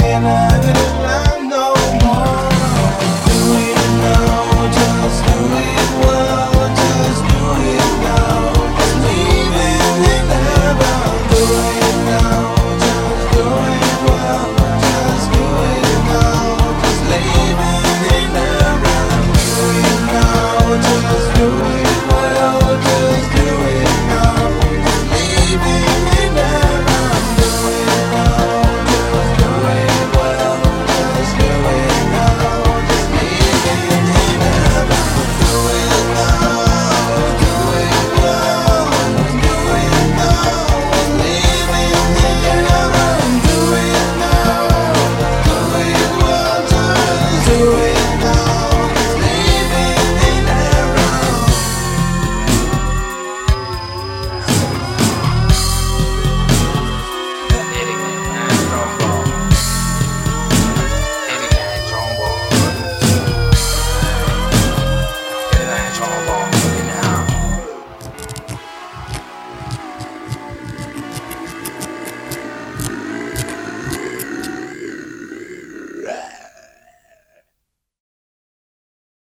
been under the line. Bye.